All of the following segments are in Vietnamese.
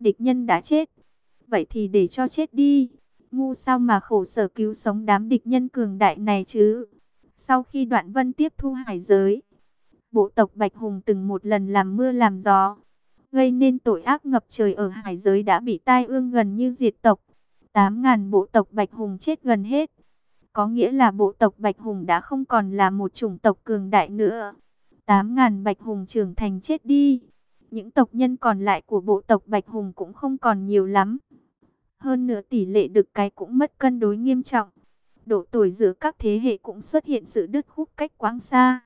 địch nhân đã chết. Vậy thì để cho chết đi. Ngu sao mà khổ sở cứu sống đám địch nhân cường đại này chứ. Sau khi đoạn vân tiếp thu hải giới, bộ tộc Bạch Hùng từng một lần làm mưa làm gió, gây nên tội ác ngập trời ở hải giới đã bị tai ương gần như diệt tộc. 8.000 bộ tộc Bạch Hùng chết gần hết. Có nghĩa là bộ tộc Bạch Hùng đã không còn là một chủng tộc cường đại nữa. 8.000 Bạch Hùng trưởng thành chết đi. Những tộc nhân còn lại của bộ tộc Bạch Hùng cũng không còn nhiều lắm. Hơn nữa tỷ lệ đực cái cũng mất cân đối nghiêm trọng. Độ tuổi giữa các thế hệ cũng xuất hiện sự đứt khúc cách quãng xa.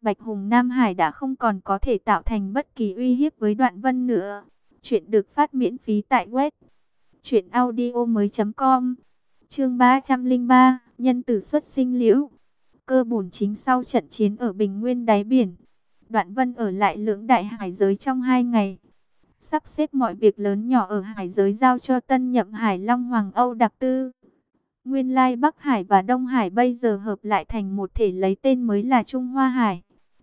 Bạch Hùng Nam Hải đã không còn có thể tạo thành bất kỳ uy hiếp với đoạn vân nữa. Chuyện được phát miễn phí tại web. Chuyện audio mới com Chương 303 Nhân tử xuất sinh liễu Cơ bổn chính sau trận chiến ở Bình Nguyên đáy biển Đoạn vân ở lại lưỡng đại hải giới trong hai ngày Sắp xếp mọi việc lớn nhỏ ở hải giới giao cho tân nhậm Hải Long Hoàng Âu Đặc Tư Nguyên lai Bắc Hải và Đông Hải bây giờ hợp lại thành một thể lấy tên mới là Trung Hoa Hải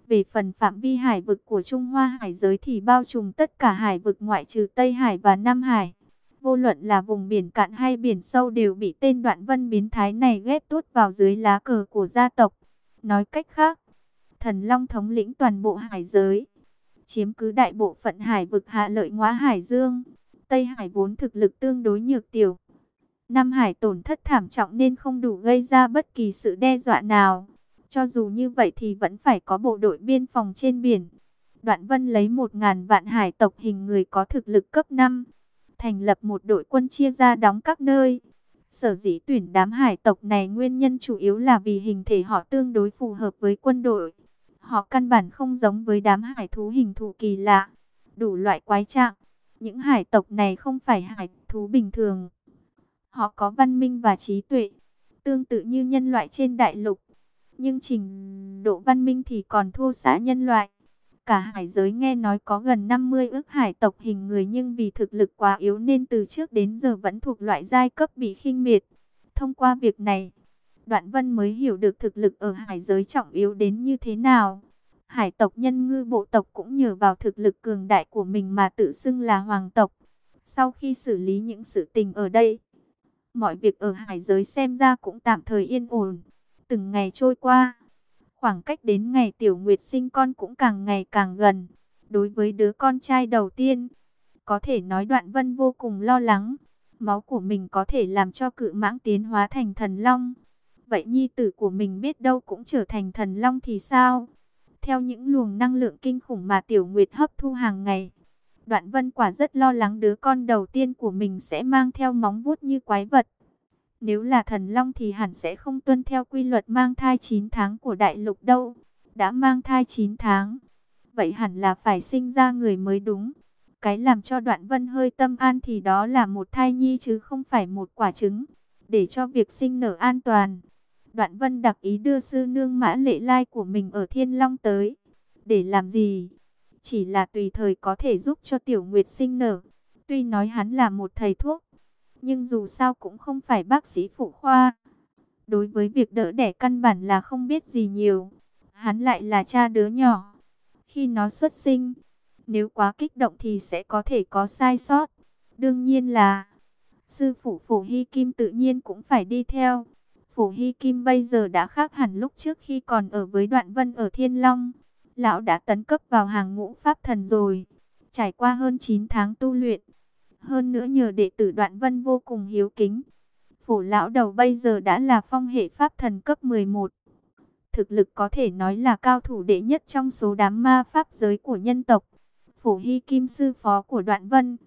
về phần phạm vi hải vực của Trung Hoa hải giới thì bao trùm tất cả hải vực ngoại trừ Tây Hải và Nam Hải. Vô luận là vùng biển cạn hay biển sâu đều bị tên đoạn vân biến thái này ghép tốt vào dưới lá cờ của gia tộc. Nói cách khác, thần long thống lĩnh toàn bộ hải giới, chiếm cứ đại bộ phận hải vực hạ lợi ngoá hải dương. Tây Hải vốn thực lực tương đối nhược tiểu. Nam Hải tổn thất thảm trọng nên không đủ gây ra bất kỳ sự đe dọa nào. Cho dù như vậy thì vẫn phải có bộ đội biên phòng trên biển. Đoạn Vân lấy một ngàn vạn hải tộc hình người có thực lực cấp 5 thành lập một đội quân chia ra đóng các nơi. Sở dĩ tuyển đám hải tộc này nguyên nhân chủ yếu là vì hình thể họ tương đối phù hợp với quân đội. Họ căn bản không giống với đám hải thú hình thù kỳ lạ, đủ loại quái trạng. Những hải tộc này không phải hải thú bình thường. Họ có văn minh và trí tuệ, tương tự như nhân loại trên đại lục. Nhưng trình độ văn minh thì còn thua xa nhân loại. Cả hải giới nghe nói có gần 50 ước hải tộc hình người nhưng vì thực lực quá yếu nên từ trước đến giờ vẫn thuộc loại giai cấp bị khinh miệt. Thông qua việc này, Đoạn Vân mới hiểu được thực lực ở hải giới trọng yếu đến như thế nào. Hải tộc nhân ngư bộ tộc cũng nhờ vào thực lực cường đại của mình mà tự xưng là hoàng tộc. Sau khi xử lý những sự tình ở đây, mọi việc ở hải giới xem ra cũng tạm thời yên ổn. Từng ngày trôi qua, Khoảng cách đến ngày Tiểu Nguyệt sinh con cũng càng ngày càng gần. Đối với đứa con trai đầu tiên, có thể nói Đoạn Vân vô cùng lo lắng. Máu của mình có thể làm cho cự mãng tiến hóa thành thần long. Vậy nhi tử của mình biết đâu cũng trở thành thần long thì sao? Theo những luồng năng lượng kinh khủng mà Tiểu Nguyệt hấp thu hàng ngày, Đoạn Vân quả rất lo lắng đứa con đầu tiên của mình sẽ mang theo móng vuốt như quái vật. Nếu là thần long thì hẳn sẽ không tuân theo quy luật mang thai 9 tháng của đại lục đâu. Đã mang thai 9 tháng, vậy hẳn là phải sinh ra người mới đúng. Cái làm cho đoạn vân hơi tâm an thì đó là một thai nhi chứ không phải một quả trứng. Để cho việc sinh nở an toàn, đoạn vân đặc ý đưa sư nương mã lệ lai của mình ở thiên long tới. Để làm gì? Chỉ là tùy thời có thể giúp cho tiểu nguyệt sinh nở. Tuy nói hắn là một thầy thuốc, nhưng dù sao cũng không phải bác sĩ phụ khoa. Đối với việc đỡ đẻ căn bản là không biết gì nhiều. Hắn lại là cha đứa nhỏ. Khi nó xuất sinh, nếu quá kích động thì sẽ có thể có sai sót. Đương nhiên là sư phụ Phổ Hy Kim tự nhiên cũng phải đi theo. Phổ Hy Kim bây giờ đã khác hẳn lúc trước khi còn ở với Đoạn Vân ở Thiên Long. Lão đã tấn cấp vào hàng ngũ Pháp Thần rồi. Trải qua hơn 9 tháng tu luyện, hơn nữa nhờ đệ tử Đoạn Vân vô cùng hiếu kính. Phổ lão đầu bây giờ đã là phong hệ pháp thần cấp 11. Thực lực có thể nói là cao thủ đệ nhất trong số đám ma pháp giới của nhân tộc. Phổ Hy Kim sư phó của Đoạn Vân,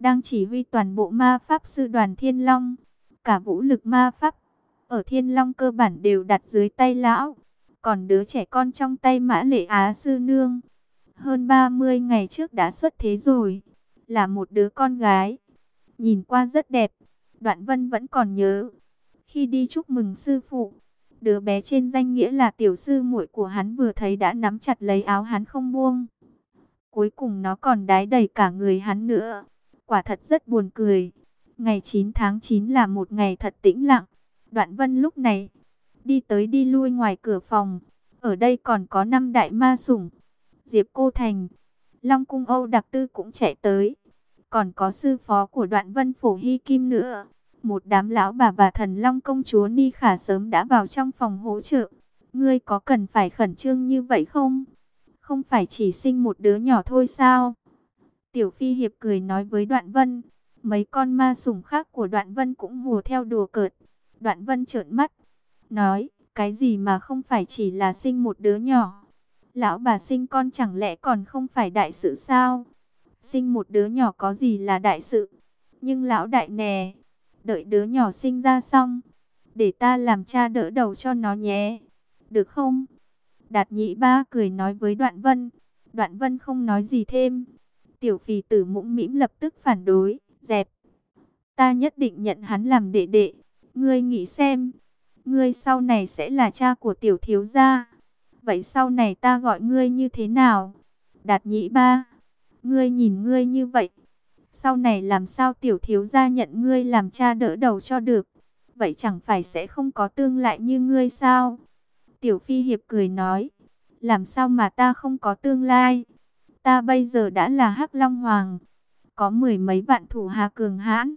đang chỉ huy toàn bộ ma pháp sư đoàn Thiên Long. Cả vũ lực ma pháp ở Thiên Long cơ bản đều đặt dưới tay lão. Còn đứa trẻ con trong tay Mã Lệ Á sư nương, hơn 30 ngày trước đã xuất thế rồi là một đứa con gái. Nhìn qua rất đẹp, Đoạn Vân vẫn còn nhớ. Khi đi chúc mừng sư phụ, đứa bé trên danh nghĩa là tiểu sư muội của hắn vừa thấy đã nắm chặt lấy áo hắn không buông. Cuối cùng nó còn đái đầy cả người hắn nữa. Quả thật rất buồn cười. Ngày 9 tháng 9 là một ngày thật tĩnh lặng. Đoạn Vân lúc này đi tới đi lui ngoài cửa phòng. Ở đây còn có năm đại ma sủng. Diệp Cô Thành, Long Cung Âu Đặc Tư cũng chạy tới. Còn có sư phó của đoạn vân phổ hy kim nữa. Một đám lão bà và thần long công chúa Ni Khả sớm đã vào trong phòng hỗ trợ. Ngươi có cần phải khẩn trương như vậy không? Không phải chỉ sinh một đứa nhỏ thôi sao? Tiểu Phi Hiệp cười nói với Đoạn Vân. Mấy con ma sủng khác của Đoạn Vân cũng hùa theo đùa cợt. Đoạn Vân trợn mắt. Nói, cái gì mà không phải chỉ là sinh một đứa nhỏ? Lão bà sinh con chẳng lẽ còn không phải đại sự sao? Sinh một đứa nhỏ có gì là đại sự? Nhưng lão đại nè, đợi đứa nhỏ sinh ra xong, để ta làm cha đỡ đầu cho nó nhé. Được không? Đạt nhị ba cười nói với Đoạn Vân. Đoạn Vân không nói gì thêm. Tiểu phì tử mũm mĩm lập tức phản đối, dẹp. Ta nhất định nhận hắn làm đệ đệ. Ngươi nghĩ xem, ngươi sau này sẽ là cha của tiểu thiếu gia. Vậy sau này ta gọi ngươi như thế nào? Đạt nhị ba, ngươi nhìn ngươi như vậy. Sau này làm sao tiểu thiếu gia nhận ngươi làm cha đỡ đầu cho được? Vậy chẳng phải sẽ không có tương lại như ngươi sao? Tiểu Phi Hiệp cười nói, làm sao mà ta không có tương lai? Ta bây giờ đã là Hắc Long Hoàng, có mười mấy vạn thủ hạ cường hãn.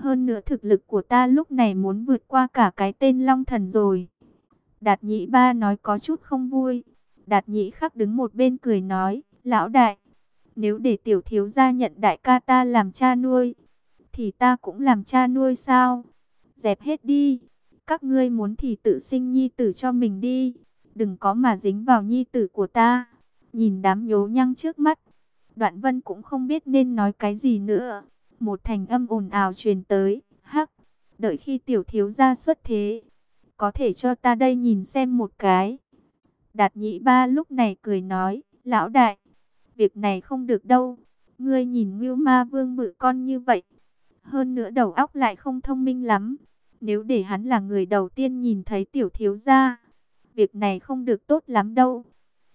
Hơn nữa thực lực của ta lúc này muốn vượt qua cả cái tên Long Thần rồi. Đạt nhị ba nói có chút không vui. Đạt nhị khắc đứng một bên cười nói, lão đại, nếu để tiểu thiếu gia nhận đại ca ta làm cha nuôi, thì ta cũng làm cha nuôi sao? Dẹp hết đi, các ngươi muốn thì tự sinh nhi tử cho mình đi, đừng có mà dính vào nhi tử của ta. Nhìn đám nhố nhăng trước mắt, đoạn vân cũng không biết nên nói cái gì nữa. Một thành âm ồn ào truyền tới, hắc, đợi khi tiểu thiếu gia xuất thế, có thể cho ta đây nhìn xem một cái. Đạt nhị ba lúc này cười nói, lão đại, việc này không được đâu, ngươi nhìn Ngưu Ma Vương bự con như vậy, hơn nữa đầu óc lại không thông minh lắm. Nếu để hắn là người đầu tiên nhìn thấy tiểu thiếu gia, việc này không được tốt lắm đâu.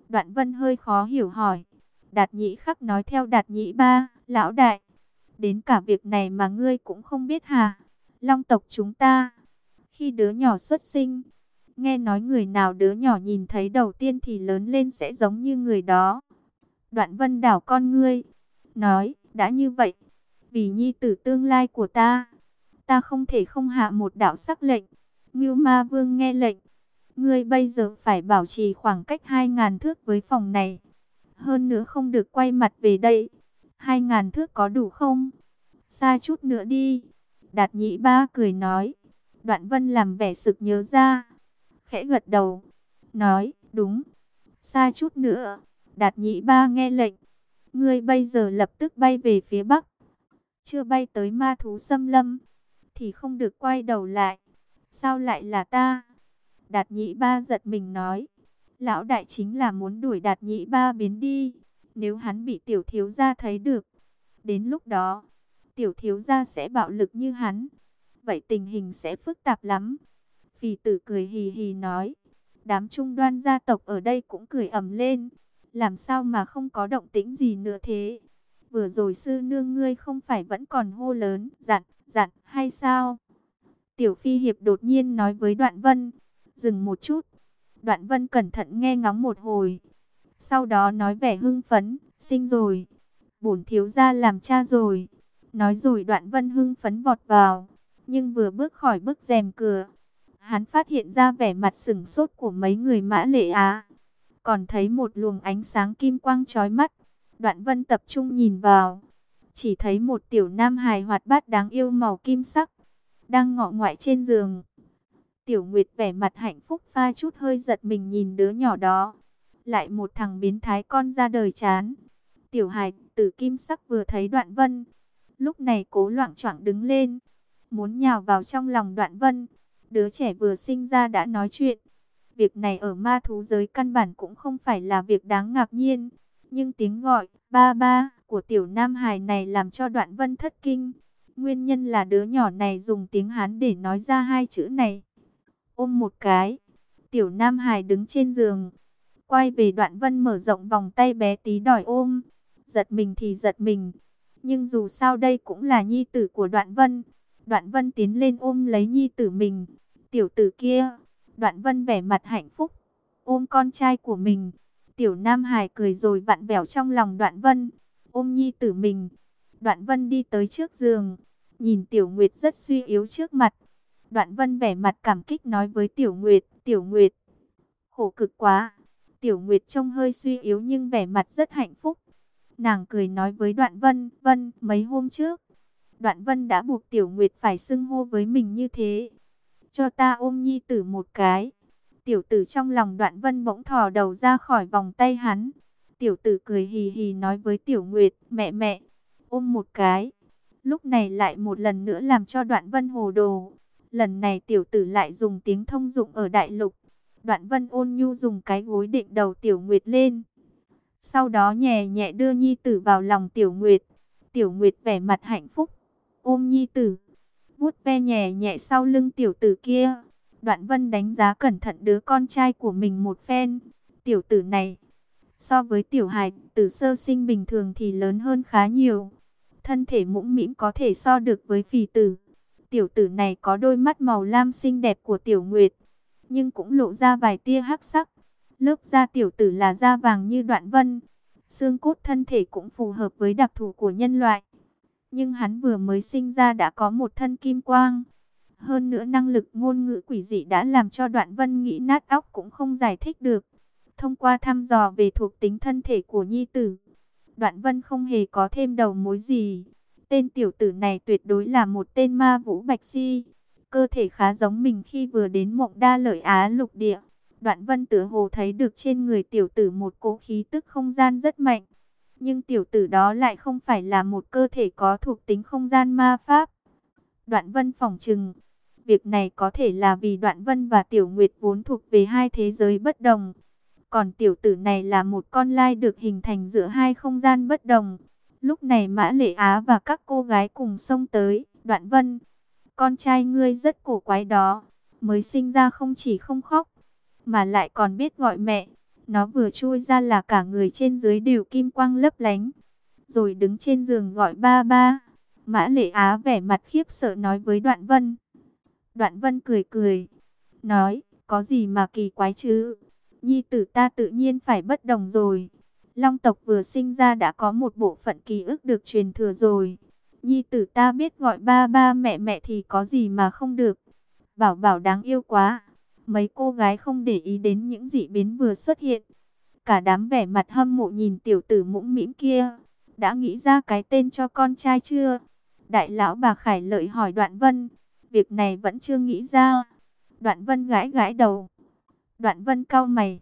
Đoạn vân hơi khó hiểu hỏi. Đạt nhị khắc nói theo đạt nhị ba, lão đại. Đến cả việc này mà ngươi cũng không biết hả? Long tộc chúng ta, khi đứa nhỏ xuất sinh, nghe nói người nào đứa nhỏ nhìn thấy đầu tiên thì lớn lên sẽ giống như người đó. Đoạn vân đảo con ngươi, nói, đã như vậy, vì nhi tử tương lai của ta, ta không thể không hạ một đạo sắc lệnh. Ngưu Ma Vương nghe lệnh, ngươi bây giờ phải bảo trì khoảng cách 2.000 thước với phòng này. Hơn nữa không được quay mặt về đây hai ngàn thước có đủ không? Xa chút nữa đi. Đạt nhị ba cười nói. Đoạn vân làm vẻ sực nhớ ra. Khẽ gật đầu. Nói, đúng. Xa chút nữa. Đạt nhị ba nghe lệnh. Ngươi bây giờ lập tức bay về phía bắc. Chưa bay tới ma thú xâm lâm thì không được quay đầu lại. Sao lại là ta? Đạt nhị ba giật mình nói. Lão đại chính là muốn đuổi đạt nhị ba biến đi. Nếu hắn bị tiểu thiếu gia thấy được. Đến lúc đó, tiểu thiếu gia sẽ bạo lực như hắn. Vậy tình hình sẽ phức tạp lắm. Phì tử cười hì hì nói. Đám trung đoan gia tộc ở đây cũng cười ầm lên. Làm sao mà không có động tĩnh gì nữa thế? Vừa rồi sư nương ngươi không phải vẫn còn hô lớn, dặn, dặn, hay sao? Tiểu Phi Hiệp đột nhiên nói với Đoạn Vân, dừng một chút. Đoạn Vân cẩn thận nghe ngóng một hồi. Sau đó nói vẻ hưng phấn, sinh rồi. Bổn thiếu gia làm cha rồi. Nói rồi Đoạn Vân hưng phấn vọt vào. Nhưng vừa bước khỏi bức rèm cửa, hắn phát hiện ra vẻ mặt sừng sốt của mấy người mã lệ á. Còn thấy một luồng ánh sáng kim quang chói mắt. Đoạn Vân tập trung nhìn vào, chỉ thấy một tiểu nam hài hoạt bát đáng yêu màu kim sắc, đang ngọ ngoại trên giường. Tiểu Nguyệt vẻ mặt hạnh phúc pha chút hơi giật mình nhìn đứa nhỏ đó. Lại một thằng biến thái con ra đời chán. Tiểu hài tử kim sắc vừa thấy đoạn vân. Lúc này cố loạn choạng đứng lên. Muốn nhào vào trong lòng đoạn vân. Đứa trẻ vừa sinh ra đã nói chuyện. Việc này ở ma thú giới căn bản cũng không phải là việc đáng ngạc nhiên. Nhưng tiếng gọi, ba ba, của tiểu nam hài này làm cho đoạn vân thất kinh. Nguyên nhân là đứa nhỏ này dùng tiếng Hán để nói ra hai chữ này. Ôm một cái, tiểu nam hài đứng trên giường. Quay về đoạn vân mở rộng vòng tay bé tí đòi ôm. Giật mình thì giật mình. Nhưng dù sao đây cũng là nhi tử của đoạn vân. Đoạn vân tiến lên ôm lấy nhi tử mình. Tiểu tử kia, đoạn vân vẻ mặt hạnh phúc. Ôm con trai của mình. Tiểu Nam Hải cười rồi vặn vẹo trong lòng đoạn vân, ôm nhi tử mình. Đoạn Vân đi tới trước giường, nhìn Tiểu Nguyệt rất suy yếu trước mặt. Đoạn Vân vẻ mặt cảm kích nói với Tiểu Nguyệt, Tiểu Nguyệt, khổ cực quá. Tiểu Nguyệt trông hơi suy yếu nhưng vẻ mặt rất hạnh phúc. Nàng cười nói với Đoạn Vân, Vân, mấy hôm trước, Đoạn Vân đã buộc Tiểu Nguyệt phải xưng hô với mình như thế. Cho ta ôm nhi tử một cái. Tiểu tử trong lòng Đoạn Vân bỗng thò đầu ra khỏi vòng tay hắn. Tiểu tử cười hì hì nói với Tiểu Nguyệt, mẹ mẹ, ôm một cái. Lúc này lại một lần nữa làm cho Đoạn Vân hồ đồ. Lần này tiểu tử lại dùng tiếng thông dụng ở đại lục. Đoạn Vân ôn nhu dùng cái gối định đầu Tiểu Nguyệt lên. Sau đó nhẹ nhẹ đưa nhi tử vào lòng Tiểu Nguyệt. Tiểu Nguyệt vẻ mặt hạnh phúc, ôm nhi tử, vuốt ve nhẹ nhẹ sau lưng tiểu tử kia. Đoạn Vân đánh giá cẩn thận đứa con trai của mình một phen. Tiểu tử này, so với tiểu hài tử sơ sinh bình thường thì lớn hơn khá nhiều. Thân thể mũm mĩm có thể so được với phì tử. Tiểu tử này có đôi mắt màu lam xinh đẹp của tiểu nguyệt, nhưng cũng lộ ra vài tia hắc sắc. Lớp da tiểu tử là da vàng như đoạn vân. Xương cốt thân thể cũng phù hợp với đặc thù của nhân loại. Nhưng hắn vừa mới sinh ra đã có một thân kim quang. Hơn nữa năng lực ngôn ngữ quỷ dị đã làm cho đoạn vân nghĩ nát óc cũng không giải thích được. Thông qua thăm dò về thuộc tính thân thể của nhi tử, đoạn vân không hề có thêm đầu mối gì. Tên tiểu tử này tuyệt đối là một tên ma vũ bạch si. Cơ thể khá giống mình khi vừa đến mộng đa lợi Á lục địa. Đoạn vân tử hồ thấy được trên người tiểu tử một cỗ khí tức không gian rất mạnh. Nhưng tiểu tử đó lại không phải là một cơ thể có thuộc tính không gian ma pháp. Đoạn vân phỏng chừng. Việc này có thể là vì đoạn vân và tiểu nguyệt vốn thuộc về hai thế giới bất đồng. Còn tiểu tử này là một con lai được hình thành giữa hai không gian bất đồng. Lúc này Mã Lệ Á và các cô gái cùng xông tới. Đoạn vân, con trai ngươi rất cổ quái đó. Mới sinh ra không chỉ không khóc, mà lại còn biết gọi mẹ. Nó vừa chui ra là cả người trên dưới đều kim quang lấp lánh. Rồi đứng trên giường gọi ba ba. Mã Lệ Á vẻ mặt khiếp sợ nói với Đoạn Vân. Đoạn Vân cười cười. Nói, có gì mà kỳ quái chứ? Nhi tử ta tự nhiên phải bất đồng rồi. Long tộc vừa sinh ra đã có một bộ phận ký ức được truyền thừa rồi. Nhi tử ta biết gọi ba ba mẹ mẹ thì có gì mà không được. Bảo bảo đáng yêu quá. Mấy cô gái không để ý đến những dị biến vừa xuất hiện. Cả đám vẻ mặt hâm mộ nhìn tiểu tử mũm mĩm kia. Đã nghĩ ra cái tên cho con trai chưa? Đại lão bà Khải lợi hỏi Đoạn Vân. Việc này vẫn chưa nghĩ ra. Đoạn Vân gãi gãi đầu. Đoạn Vân cau mày.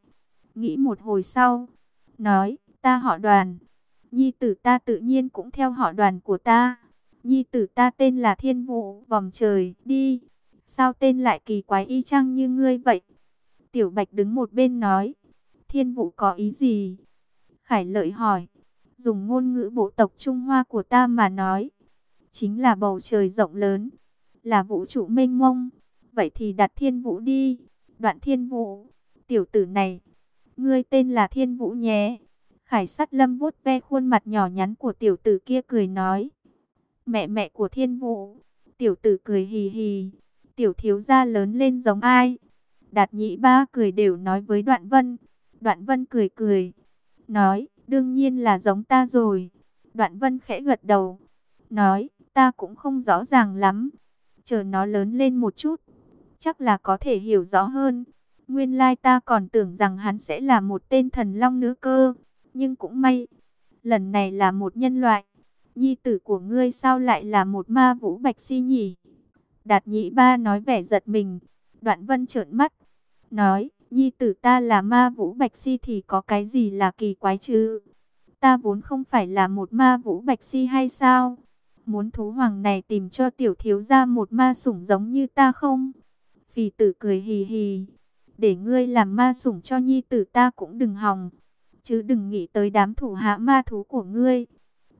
Nghĩ một hồi sau. Nói, ta họ đoàn. Nhi tử ta tự nhiên cũng theo họ đoàn của ta. Nhi tử ta tên là Thiên Vũ, vòng trời, đi. Sao tên lại kỳ quái y chang như ngươi vậy? Tiểu Bạch đứng một bên nói. Thiên Vũ có ý gì? Khải lợi hỏi. Dùng ngôn ngữ bộ tộc Trung Hoa của ta mà nói. Chính là bầu trời rộng lớn. Là vũ trụ mênh mông. Vậy thì đặt Thiên Vũ đi. Đoạn Thiên Vũ. Tiểu tử này. Ngươi tên là Thiên Vũ nhé. Khải sắt lâm vuốt ve khuôn mặt nhỏ nhắn của tiểu tử kia cười nói. Mẹ mẹ của Thiên Vũ. Tiểu tử cười hì hì tiểu thiếu gia lớn lên giống ai? Đạt nhị ba cười đều nói với Đoạn Vân. Đoạn Vân cười cười, nói, đương nhiên là giống ta rồi. Đoạn Vân khẽ gật đầu, nói, ta cũng không rõ ràng lắm. Chờ nó lớn lên một chút, chắc là có thể hiểu rõ hơn. Nguyên lai ta còn tưởng rằng hắn sẽ là một tên thần long nữa cơ, nhưng cũng may, lần này là một nhân loại. Nhi tử của ngươi sao lại là một ma vũ bạch si nhỉ? Đạt nhị ba nói vẻ giật mình. Đoạn vân trợn mắt. Nói, nhi tử ta là ma vũ bạch si thì có cái gì là kỳ quái chứ? Ta vốn không phải là một ma vũ bạch si hay sao? Muốn thú hoàng này tìm cho tiểu thiếu ra một ma sủng giống như ta không? Phì tử cười hì hì. Để ngươi làm ma sủng cho nhi tử ta cũng đừng hòng. Chứ đừng nghĩ tới đám thủ hạ ma thú của ngươi.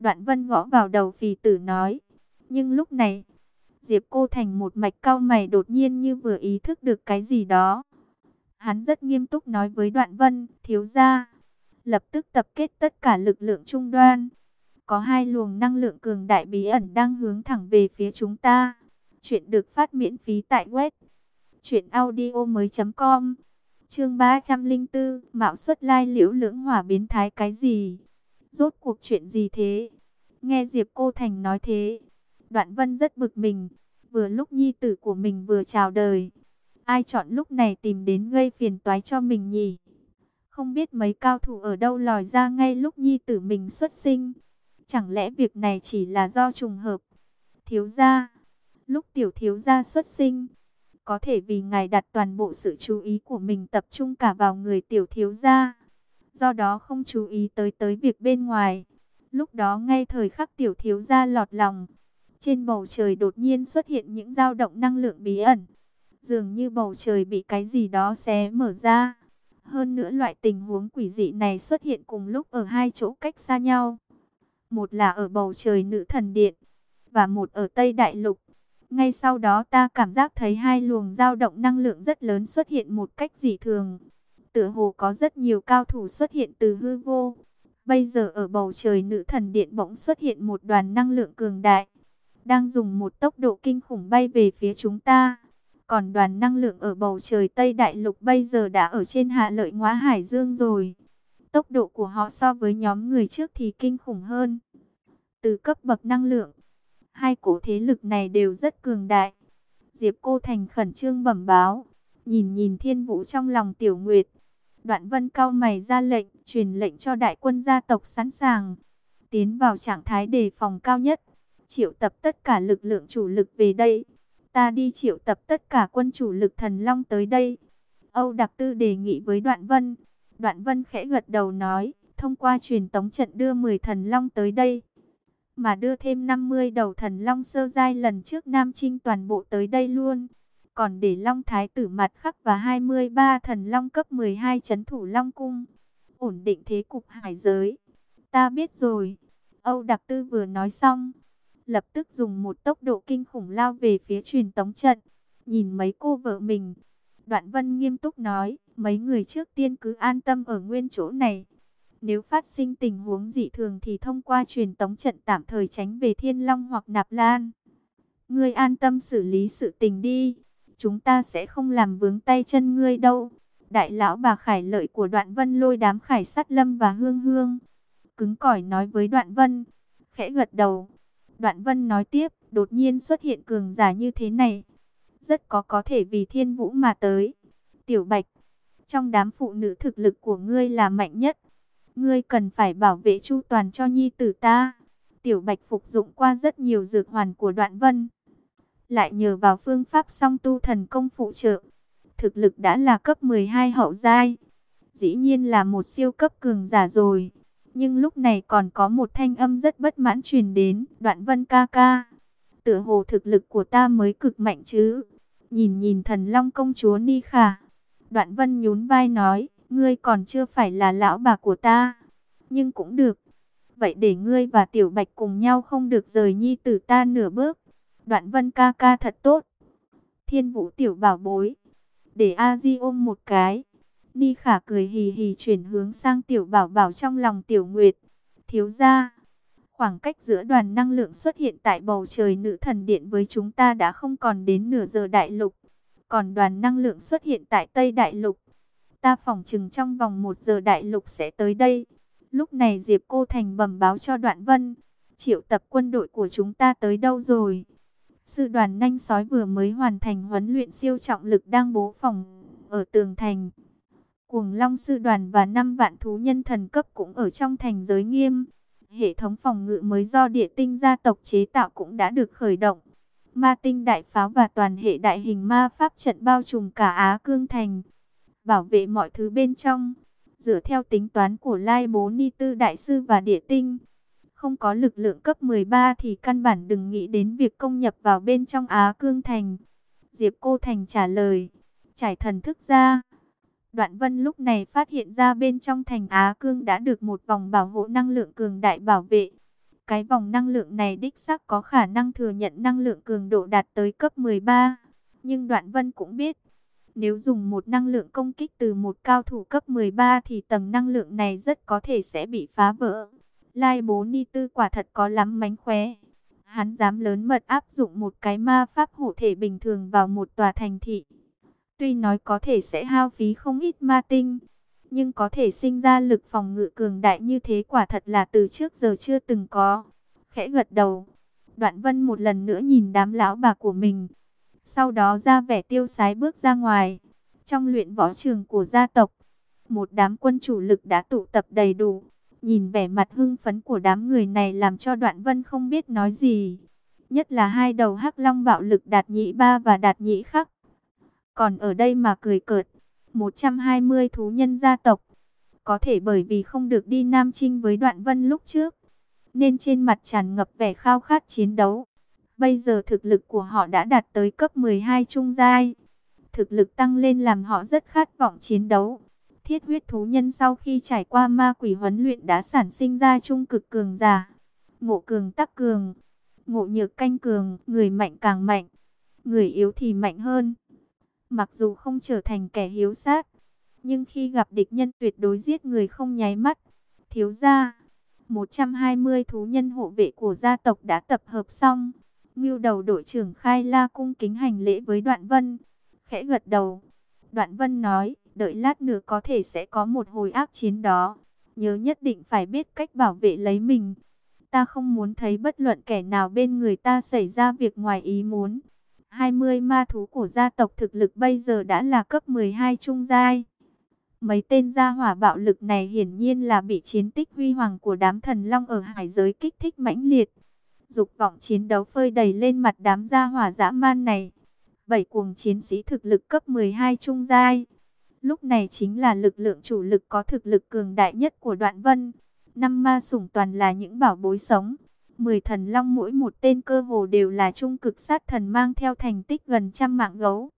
Đoạn vân gõ vào đầu phì tử nói. Nhưng lúc này Diệp Cô Thành một mạch cao mày đột nhiên như vừa ý thức được cái gì đó. Hắn rất nghiêm túc nói với Đoạn Vân, thiếu gia, lập tức tập kết tất cả lực lượng trung đoan. Có hai luồng năng lượng cường đại bí ẩn đang hướng thẳng về phía chúng ta. Chuyện được phát miễn phí tại web truyệnaudiomoi.com. Chương 304, mạo xuất lai liễu lưỡng hỏa biến thái cái gì? Rốt cuộc chuyện gì thế? Nghe Diệp Cô Thành nói thế, Đoạn Vân rất bực mình, vừa lúc nhi tử của mình vừa chào đời. Ai chọn lúc này tìm đến gây phiền toái cho mình nhỉ? Không biết mấy cao thủ ở đâu lòi ra ngay lúc nhi tử mình xuất sinh. Chẳng lẽ việc này chỉ là do trùng hợp? Thiếu gia, lúc tiểu thiếu gia xuất sinh, có thể vì ngài đặt toàn bộ sự chú ý của mình tập trung cả vào người tiểu thiếu gia. Do đó không chú ý tới tới việc bên ngoài. Lúc đó ngay thời khắc tiểu thiếu gia lọt lòng, trên bầu trời đột nhiên xuất hiện những dao động năng lượng bí ẩn. Dường như bầu trời bị cái gì đó xé mở ra. Hơn nữa loại tình huống quỷ dị này xuất hiện cùng lúc ở hai chỗ cách xa nhau. Một là ở bầu trời nữ thần điện, và một ở Tây Đại Lục. Ngay sau đó ta cảm giác thấy hai luồng dao động năng lượng rất lớn xuất hiện một cách dị thường. Tựa hồ có rất nhiều cao thủ xuất hiện từ hư vô. Bây giờ ở bầu trời nữ thần điện bỗng xuất hiện một đoàn năng lượng cường đại. Đang dùng một tốc độ kinh khủng bay về phía chúng ta. Còn đoàn năng lượng ở bầu trời Tây Đại Lục bây giờ đã ở trên hạ lợi ngóa Hải Dương rồi. Tốc độ của họ so với nhóm người trước thì kinh khủng hơn. Từ cấp bậc năng lượng, hai cổ thế lực này đều rất cường đại. Diệp Cô Thành khẩn trương bẩm báo, nhìn nhìn thiên vũ trong lòng tiểu nguyệt. Đoạn vân cao mày ra lệnh, truyền lệnh cho đại quân gia tộc sẵn sàng. Tiến vào trạng thái đề phòng cao nhất. Triệu tập tất cả lực lượng chủ lực về đây. Ta đi triệu tập tất cả quân chủ lực thần long tới đây. Âu Đặc Tư đề nghị với Đoạn Vân. Đoạn Vân khẽ gật đầu nói, thông qua truyền tống trận đưa 10 thần long tới đây. Mà đưa thêm 50 đầu thần long sơ giai lần trước Nam Trinh toàn bộ tới đây luôn. Còn để Long Thái tử mặt khắc và 23 thần long cấp 12 chấn thủ Long Cung. Ổn định thế cục hải giới. Ta biết rồi. Âu Đặc Tư vừa nói xong lập tức dùng một tốc độ kinh khủng lao về phía truyền tống trận, nhìn mấy cô vợ mình. Đoạn Vân nghiêm túc nói, mấy người trước tiên cứ an tâm ở nguyên chỗ này. Nếu phát sinh tình huống dị thường thì thông qua truyền tống trận tạm thời tránh về Thiên Long hoặc Nạp Lan. Ngươi an tâm xử lý sự tình đi, chúng ta sẽ không làm vướng tay chân ngươi đâu. Đại lão bà Khải Lợi của Đoạn Vân lôi đám Khải Sát Lâm và Hương Hương. Cứng cỏi nói với Đoạn Vân, khẽ gật đầu. Đoạn Vân nói tiếp, đột nhiên xuất hiện cường giả như thế này. Rất có có thể vì thiên vũ mà tới. Tiểu Bạch, trong đám phụ nữ thực lực của ngươi là mạnh nhất. Ngươi cần phải bảo vệ chu toàn cho nhi tử ta. Tiểu Bạch phục dụng qua rất nhiều dược hoàn của Đoạn Vân. Lại nhờ vào phương pháp song tu thần công phụ trợ. Thực lực đã là cấp 12 hậu giai. Dĩ nhiên là một siêu cấp cường giả rồi. Nhưng lúc này còn có một thanh âm rất bất mãn truyền đến, đoạn vân ca ca. Tựa hồ thực lực của ta mới cực mạnh chứ. Nhìn nhìn thần long công chúa Ni Khả. Đoạn vân nhún vai nói, ngươi còn chưa phải là lão bà của ta. Nhưng cũng được. Vậy để ngươi và tiểu bạch cùng nhau không được rời nhi tử ta nửa bước. Đoạn vân ca ca thật tốt. Thiên vũ tiểu bảo bối. Để A-di ôm một cái. Ni khả cười hì hì chuyển hướng sang tiểu bảo bảo trong lòng tiểu nguyệt. Thiếu ra, khoảng cách giữa đoàn năng lượng xuất hiện tại bầu trời nữ thần điện với chúng ta đã không còn đến nửa giờ đại lục. Còn đoàn năng lượng xuất hiện tại Tây Đại Lục. Ta phỏng chừng trong vòng một giờ đại lục sẽ tới đây. Lúc này Diệp Cô Thành bẩm báo cho Đoạn Vân. Triệu tập quân đội của chúng ta tới đâu rồi? Sư đoàn nanh sói vừa mới hoàn thành huấn luyện siêu trọng lực đang bố phòng ở tường thành. Cuồng Long Sư Đoàn và 5 vạn thú nhân thần cấp cũng ở trong thành giới nghiêm. Hệ thống phòng ngự mới do địa tinh gia tộc chế tạo cũng đã được khởi động. Ma tinh đại pháo và toàn hệ đại hình ma pháp trận bao trùm cả Á Cương Thành. Bảo vệ mọi thứ bên trong. Dựa theo tính toán của Lai Bố Ni Tư Đại Sư và Địa Tinh. Không có lực lượng cấp 13 thì căn bản đừng nghĩ đến việc công nhập vào bên trong Á Cương Thành. Diệp Cô Thành trả lời. Trải thần thức ra. Đoạn vân lúc này phát hiện ra bên trong thành Á Cương đã được một vòng bảo hộ năng lượng cường đại bảo vệ. Cái vòng năng lượng này đích xác có khả năng thừa nhận năng lượng cường độ đạt tới cấp 13. Nhưng đoạn vân cũng biết, nếu dùng một năng lượng công kích từ một cao thủ cấp 13 thì tầng năng lượng này rất có thể sẽ bị phá vỡ. Lai bố ni tư quả thật có lắm mánh khóe. Hắn dám lớn mật áp dụng một cái ma pháp hộ thể bình thường vào một tòa thành thị. Tuy nói có thể sẽ hao phí không ít ma tinh, nhưng có thể sinh ra lực phòng ngự cường đại như thế quả thật là từ trước giờ chưa từng có. khẽ gật đầu. Đoạn vân một lần nữa nhìn đám lão bà của mình. Sau đó ra vẻ tiêu sái bước ra ngoài. Trong luyện võ trường của gia tộc, một đám quân chủ lực đã tụ tập đầy đủ. Nhìn vẻ mặt hưng phấn của đám người này làm cho đoạn vân không biết nói gì. Nhất là hai đầu hắc long bạo lực đạt nhị ba và đạt nhị khắc. Còn ở đây mà cười cợt, 120 thú nhân gia tộc. Có thể bởi vì không được đi Nam Trinh với đoạn vân lúc trước, nên trên mặt tràn ngập vẻ khao khát chiến đấu. Bây giờ thực lực của họ đã đạt tới cấp 12 trung giai. Thực lực tăng lên làm họ rất khát vọng chiến đấu. Thiết huyết thú nhân sau khi trải qua ma quỷ huấn luyện đã sản sinh ra trung cực cường giả. Ngộ cường tắc cường, ngộ nhược canh cường, người mạnh càng mạnh, người yếu thì mạnh hơn. Mặc dù không trở thành kẻ hiếu sát, nhưng khi gặp địch nhân tuyệt đối giết người không nháy mắt. Thiếu gia, 120 thú nhân hộ vệ của gia tộc đã tập hợp xong. Ngưu đầu đội trưởng Khai La cung kính hành lễ với Đoạn Vân. Khẽ gật đầu. Đoạn Vân nói, đợi lát nữa có thể sẽ có một hồi ác chiến đó. Nhớ nhất định phải biết cách bảo vệ lấy mình. Ta không muốn thấy bất luận kẻ nào bên người ta xảy ra việc ngoài ý muốn. 20 ma thú của gia tộc thực lực bây giờ đã là cấp 12 trung giai. Mấy tên gia hỏa bạo lực này hiển nhiên là bị chiến tích huy hoàng của đám thần long ở hải giới kích thích mãnh liệt. Dục vọng chiến đấu phơi đầy lên mặt đám gia hỏa dã man này. Bảy cuồng chiến sĩ thực lực cấp 12 trung giai. Lúc này chính là lực lượng chủ lực có thực lực cường đại nhất của đoạn vân. Năm ma sủng toàn là những bảo bối sống. Mười thần long mỗi một tên cơ hồ đều là trung cực sát thần mang theo thành tích gần trăm mạng gấu.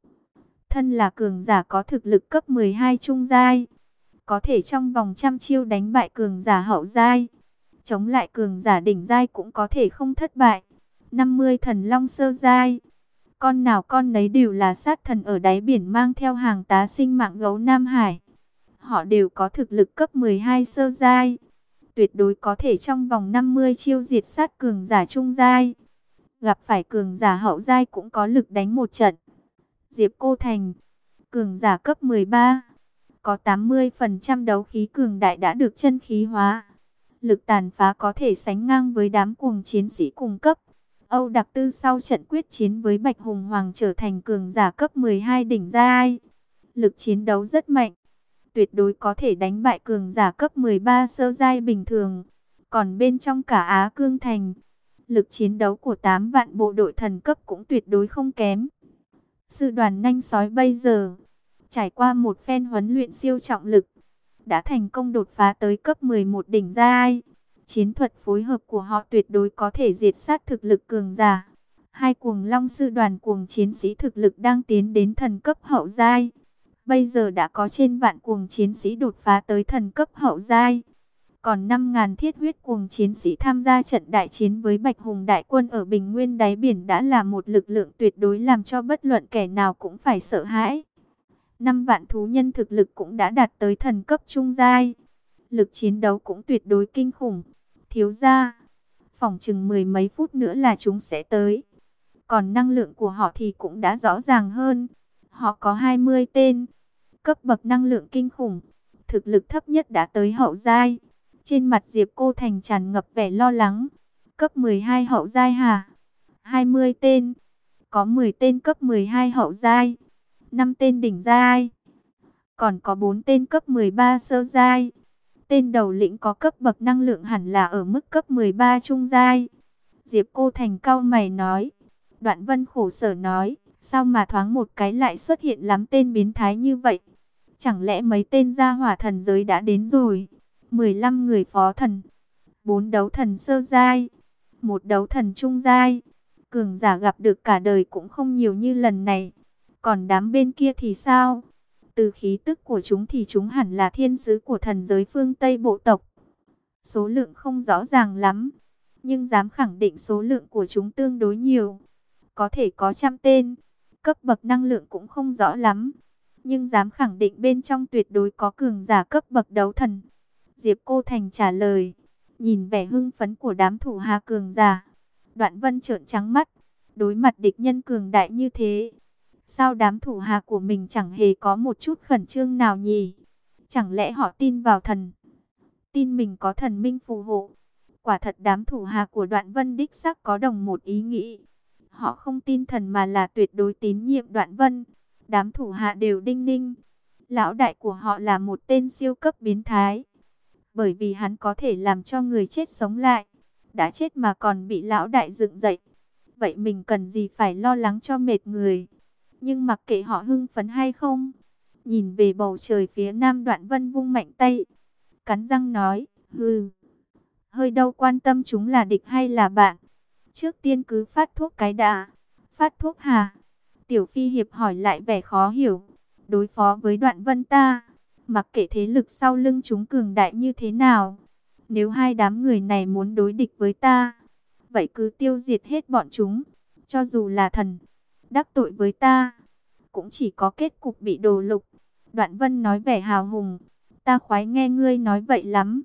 Thân là cường giả có thực lực cấp 12 trung giai. Có thể trong vòng trăm chiêu đánh bại cường giả hậu giai. Chống lại cường giả đỉnh giai cũng có thể không thất bại. 50 thần long sơ giai. Con nào con nấy đều là sát thần ở đáy biển mang theo hàng tá sinh mạng gấu Nam Hải. Họ đều có thực lực cấp 12 sơ giai tuyệt đối có thể trong vòng 50 chiêu diệt sát cường giả trung giai. Gặp phải cường giả hậu giai cũng có lực đánh một trận. Diệp Cô Thành, cường giả cấp 13, có 80% đấu khí cường đại đã được chân khí hóa. Lực tàn phá có thể sánh ngang với đám cuồng chiến sĩ cùng cấp. Âu Đặc Tư sau trận quyết chiến với Bạch Hùng Hoàng trở thành cường giả cấp 12 đỉnh giai. Lực chiến đấu rất mạnh tuyệt đối có thể đánh bại cường giả cấp 13 sơ giai bình thường. Còn bên trong cả Á Cương Thành, lực chiến đấu của 8 vạn bộ đội thần cấp cũng tuyệt đối không kém. Sư đoàn nhanh sói bây giờ, trải qua một phen huấn luyện siêu trọng lực, đã thành công đột phá tới cấp 11 đỉnh giai. Chiến thuật phối hợp của họ tuyệt đối có thể diệt sát thực lực cường giả. Hai cuồng long sư đoàn cuồng chiến sĩ thực lực đang tiến đến thần cấp hậu giai. Bây giờ đã có trên vạn cuồng chiến sĩ đột phá tới thần cấp hậu giai. Còn 5.000 thiết huyết cuồng chiến sĩ tham gia trận đại chiến với Bạch Hùng đại quân ở Bình Nguyên đáy biển đã là một lực lượng tuyệt đối làm cho bất luận kẻ nào cũng phải sợ hãi. Năm vạn thú nhân thực lực cũng đã đạt tới thần cấp trung giai. Lực chiến đấu cũng tuyệt đối kinh khủng. Thiếu ra, phòng chừng mười mấy phút nữa là chúng sẽ tới. Còn năng lượng của họ thì cũng đã rõ ràng hơn. Họ có 20 tên, cấp bậc năng lượng kinh khủng, thực lực thấp nhất đã tới hậu giai. Trên mặt Diệp Cô Thành tràn ngập vẻ lo lắng. Cấp 12 hậu giai hả? 20 tên. Có 10 tên cấp 12 hậu giai. 5 tên đỉnh giai. Còn có 4 tên cấp 13 sơ giai. Tên đầu lĩnh có cấp bậc năng lượng hẳn là ở mức cấp 13 trung giai. Diệp Cô Thành cao mày nói. Đoạn Vân khổ sở nói. Sao mà thoáng một cái lại xuất hiện lắm tên biến thái như vậy? Chẳng lẽ mấy tên gia hỏa thần giới đã đến rồi? 15 người phó thần, 4 đấu thần sơ giai, một đấu thần trung giai. Cường giả gặp được cả đời cũng không nhiều như lần này. Còn đám bên kia thì sao? Từ khí tức của chúng thì chúng hẳn là thiên sứ của thần giới phương Tây bộ tộc. Số lượng không rõ ràng lắm, nhưng dám khẳng định số lượng của chúng tương đối nhiều. Có thể có trăm tên, cấp bậc năng lượng cũng không rõ lắm nhưng dám khẳng định bên trong tuyệt đối có cường giả cấp bậc đấu thần. Diệp Cô Thành trả lời, nhìn vẻ hưng phấn của đám thủ hà cường giả. Đoạn vân trợn trắng mắt, đối mặt địch nhân cường đại như thế. Sao đám thủ hà của mình chẳng hề có một chút khẩn trương nào nhỉ? Chẳng lẽ họ tin vào thần? Tin mình có thần minh phù hộ? Quả thật đám thủ hạ của đoạn vân đích xác có đồng một ý nghĩ. Họ không tin thần mà là tuyệt đối tín nhiệm đoạn vân. Đám thủ hạ đều đinh ninh. Lão đại của họ là một tên siêu cấp biến thái. Bởi vì hắn có thể làm cho người chết sống lại. Đã chết mà còn bị lão đại dựng dậy. Vậy mình cần gì phải lo lắng cho mệt người. Nhưng mặc kệ họ hưng phấn hay không. Nhìn về bầu trời phía nam đoạn vân vung mạnh tay. Cắn răng nói, hừ. Hơi đâu quan tâm chúng là địch hay là bạn. Trước tiên cứ phát thuốc cái đã. Phát thuốc hà Tiểu Phi Hiệp hỏi lại vẻ khó hiểu. Đối phó với đoạn vân ta. Mặc kệ thế lực sau lưng chúng cường đại như thế nào. Nếu hai đám người này muốn đối địch với ta. Vậy cứ tiêu diệt hết bọn chúng. Cho dù là thần. Đắc tội với ta. Cũng chỉ có kết cục bị đồ lục. Đoạn vân nói vẻ hào hùng. Ta khoái nghe ngươi nói vậy lắm.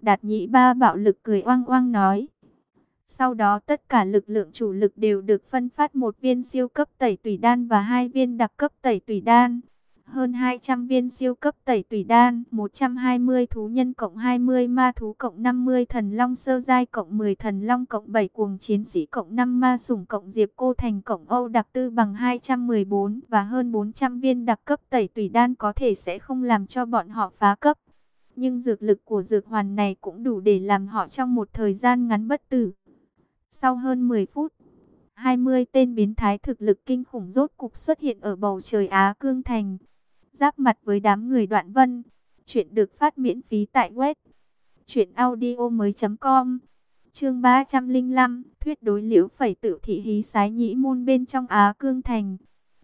Đạt nhị ba bạo lực cười oang oang nói. Sau đó tất cả lực lượng chủ lực đều được phân phát một viên siêu cấp tẩy tùy đan và hai viên đặc cấp tẩy tùy đan. Hơn 200 viên siêu cấp tẩy tủy đan, 120 thú nhân cộng 20 ma thú cộng 50 thần long sơ giai cộng 10 thần long cộng 7 cuồng chiến sĩ cộng 5 ma sủng cộng diệp cô thành cộng Âu đặc tư bằng 214 và hơn 400 viên đặc cấp tẩy tủy đan có thể sẽ không làm cho bọn họ phá cấp. Nhưng dược lực của dược hoàn này cũng đủ để làm họ trong một thời gian ngắn bất tử. Sau hơn 10 phút, 20 tên biến thái thực lực kinh khủng rốt cục xuất hiện ở bầu trời Á Cương Thành. Giáp mặt với đám người đoạn vân. Chuyện được phát miễn phí tại web. Chuyện audio mới com Chương 305 Thuyết đối liễu phẩy tự thị hí sái nhĩ môn bên trong Á Cương Thành.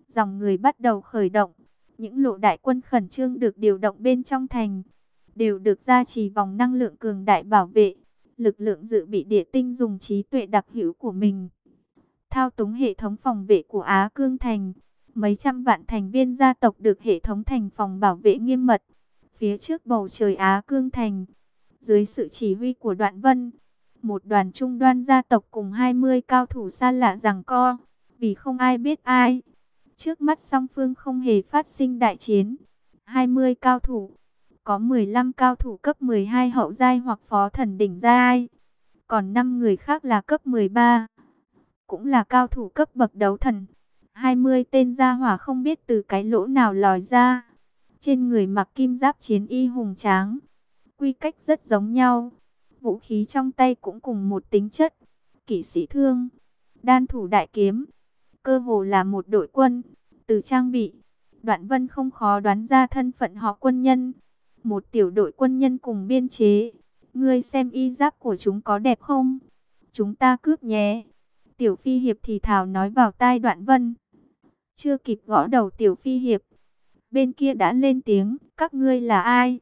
Dòng người bắt đầu khởi động. Những lộ đại quân khẩn trương được điều động bên trong thành. Đều được gia trì vòng năng lượng cường đại bảo vệ lực lượng dự bị địa tinh dùng trí tuệ đặc hữu của mình. Thao túng hệ thống phòng vệ của Á Cương Thành, mấy trăm vạn thành viên gia tộc được hệ thống thành phòng bảo vệ nghiêm mật. Phía trước bầu trời Á Cương Thành, dưới sự chỉ huy của Đoạn Vân, một đoàn trung đoan gia tộc cùng 20 cao thủ xa lạ rằng co, vì không ai biết ai. Trước mắt song phương không hề phát sinh đại chiến. 20 cao thủ có 15 cao thủ cấp 12 hậu giai hoặc phó thần đỉnh giai. Còn 5 người khác là cấp 13. Cũng là cao thủ cấp bậc đấu thần. 20 tên gia hỏa không biết từ cái lỗ nào lòi ra. Trên người mặc kim giáp chiến y hùng tráng. Quy cách rất giống nhau. Vũ khí trong tay cũng cùng một tính chất. Kỵ sĩ thương. Đan thủ đại kiếm. Cơ hồ là một đội quân. Từ trang bị. Đoạn vân không khó đoán ra thân phận họ quân nhân một tiểu đội quân nhân cùng biên chế. Ngươi xem y giáp của chúng có đẹp không? Chúng ta cướp nhé. Tiểu Phi Hiệp thì thào nói vào tai đoạn vân. Chưa kịp gõ đầu Tiểu Phi Hiệp. Bên kia đã lên tiếng, các ngươi là ai?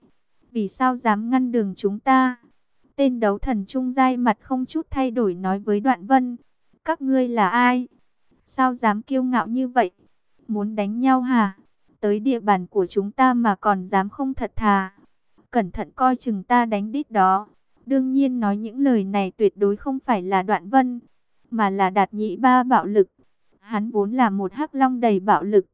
Vì sao dám ngăn đường chúng ta? Tên đấu thần trung giai mặt không chút thay đổi nói với đoạn vân. Các ngươi là ai? Sao dám kiêu ngạo như vậy? Muốn đánh nhau hả? Tới địa bàn của chúng ta mà còn dám không thật thà cẩn thận coi chừng ta đánh đít đó. Đương nhiên nói những lời này tuyệt đối không phải là đoạn vân, mà là đạt nhị ba bạo lực. Hắn vốn là một hắc long đầy bạo lực.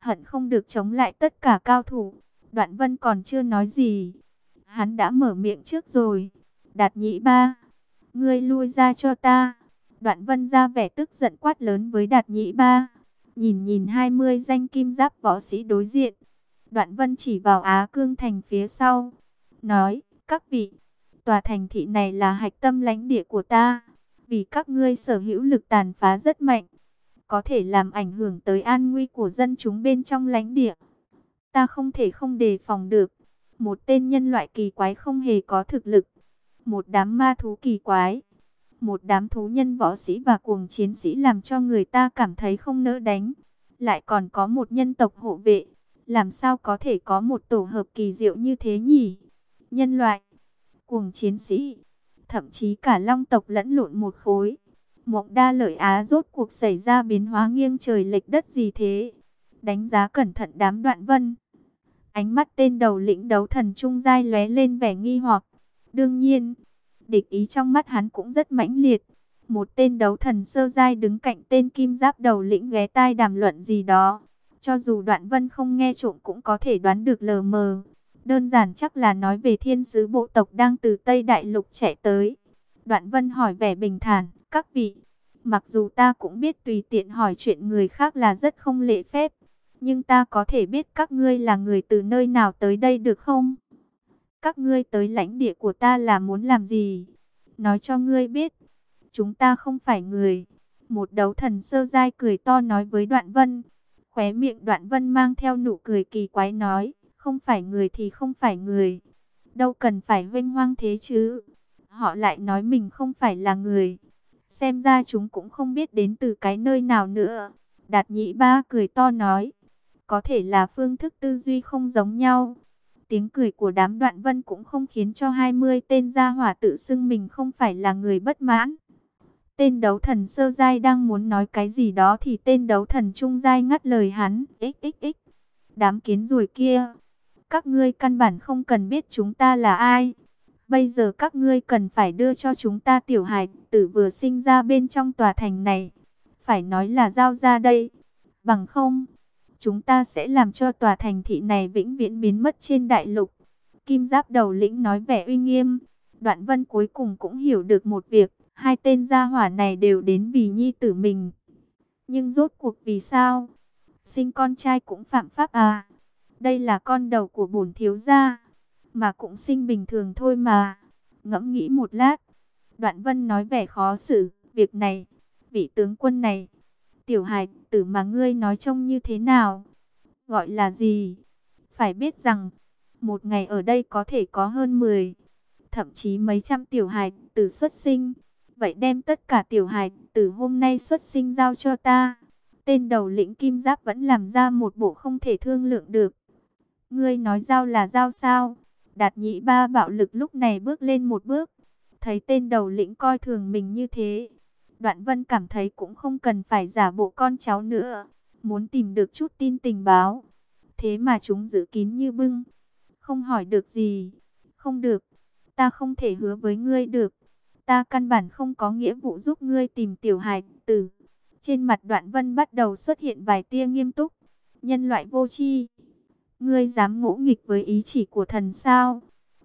Hận không được chống lại tất cả cao thủ. Đoạn vân còn chưa nói gì. Hắn đã mở miệng trước rồi. Đạt nhị ba. Ngươi lui ra cho ta. Đoạn vân ra vẻ tức giận quát lớn với đạt nhị ba. Nhìn nhìn 20 danh kim giáp võ sĩ đối diện. Đoạn vân chỉ vào Á Cương Thành phía sau, nói, các vị, tòa thành thị này là hạch tâm lãnh địa của ta, vì các ngươi sở hữu lực tàn phá rất mạnh, có thể làm ảnh hưởng tới an nguy của dân chúng bên trong lãnh địa. Ta không thể không đề phòng được, một tên nhân loại kỳ quái không hề có thực lực, một đám ma thú kỳ quái, một đám thú nhân võ sĩ và cuồng chiến sĩ làm cho người ta cảm thấy không nỡ đánh, lại còn có một nhân tộc hộ vệ làm sao có thể có một tổ hợp kỳ diệu như thế nhỉ? Nhân loại, cuồng chiến sĩ, thậm chí cả long tộc lẫn lộn một khối. Mộng đa lợi Á rốt cuộc xảy ra biến hóa nghiêng trời lệch đất gì thế? Đánh giá cẩn thận đám đoạn vân. Ánh mắt tên đầu lĩnh đấu thần trung giai lóe lên vẻ nghi hoặc. Đương nhiên, địch ý trong mắt hắn cũng rất mãnh liệt. Một tên đấu thần sơ giai đứng cạnh tên kim giáp đầu lĩnh ghé tai đàm luận gì đó. Cho dù đoạn vân không nghe trộm cũng có thể đoán được lờ mờ. Đơn giản chắc là nói về thiên sứ bộ tộc đang từ Tây Đại Lục chạy tới. Đoạn Vân hỏi vẻ bình thản, các vị, mặc dù ta cũng biết tùy tiện hỏi chuyện người khác là rất không lễ phép, nhưng ta có thể biết các ngươi là người từ nơi nào tới đây được không? Các ngươi tới lãnh địa của ta là muốn làm gì? Nói cho ngươi biết, chúng ta không phải người. Một đấu thần sơ dai cười to nói với Đoạn Vân. Khóe miệng Đoạn Vân mang theo nụ cười kỳ quái nói, không phải người thì không phải người. Đâu cần phải vinh hoang thế chứ. Họ lại nói mình không phải là người. Xem ra chúng cũng không biết đến từ cái nơi nào nữa. Đạt nhị ba cười to nói, có thể là phương thức tư duy không giống nhau. Tiếng cười của đám đoạn vân cũng không khiến cho 20 tên gia hỏa tự xưng mình không phải là người bất mãn. Tên đấu thần sơ giai đang muốn nói cái gì đó thì tên đấu thần trung giai ngắt lời hắn. XXX. Đám kiến rồi kia. Các ngươi căn bản không cần biết chúng ta là ai. Bây giờ các ngươi cần phải đưa cho chúng ta tiểu hài tử vừa sinh ra bên trong tòa thành này. Phải nói là giao ra đây. Bằng không, chúng ta sẽ làm cho tòa thành thị này vĩnh viễn biến mất trên đại lục. Kim Giáp đầu lĩnh nói vẻ uy nghiêm. Đoạn vân cuối cùng cũng hiểu được một việc. Hai tên gia hỏa này đều đến vì nhi tử mình. Nhưng rốt cuộc vì sao? Sinh con trai cũng phạm pháp à? Đây là con đầu của bổn thiếu gia. Mà cũng sinh bình thường thôi mà. Ngẫm nghĩ một lát. Đoạn vân nói vẻ khó xử. Việc này, vị tướng quân này. Tiểu hài tử mà ngươi nói trông như thế nào? Gọi là gì? Phải biết rằng, một ngày ở đây có thể có hơn 10, thậm chí mấy trăm tiểu hài tử xuất sinh. Vậy đem tất cả tiểu hài tử hôm nay xuất sinh giao cho ta. Tên đầu lĩnh kim giáp vẫn làm ra một bộ không thể thương lượng được. Ngươi nói giao là giao sao? Đạt nhị ba bạo lực lúc này bước lên một bước. Thấy tên đầu lĩnh coi thường mình như thế. Đoạn vân cảm thấy cũng không cần phải giả bộ con cháu nữa. Muốn tìm được chút tin tình báo. Thế mà chúng giữ kín như bưng. Không hỏi được gì. Không được. Ta không thể hứa với ngươi được ta căn bản không có nghĩa vụ giúp ngươi tìm tiểu hài tử. Trên mặt đoạn vân bắt đầu xuất hiện vài tia nghiêm túc. Nhân loại vô tri Ngươi dám ngỗ nghịch với ý chỉ của thần sao?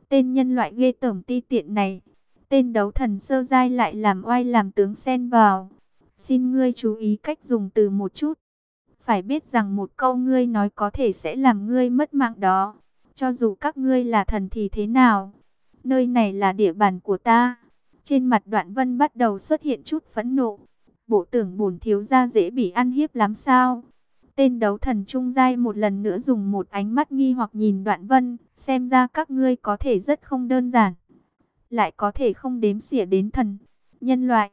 Tên nhân loại ghê tởm ti tiện này. Tên đấu thần sơ giai lại làm oai làm tướng xen vào. Xin ngươi chú ý cách dùng từ một chút. Phải biết rằng một câu ngươi nói có thể sẽ làm ngươi mất mạng đó. Cho dù các ngươi là thần thì thế nào? Nơi này là địa bàn của ta trên mặt đoạn vân bắt đầu xuất hiện chút phẫn nộ. Bộ tưởng bổn thiếu gia dễ bị ăn hiếp lắm sao? Tên đấu thần trung giai một lần nữa dùng một ánh mắt nghi hoặc nhìn đoạn vân. Xem ra các ngươi có thể rất không đơn giản. Lại có thể không đếm xỉa đến thần. Nhân loại.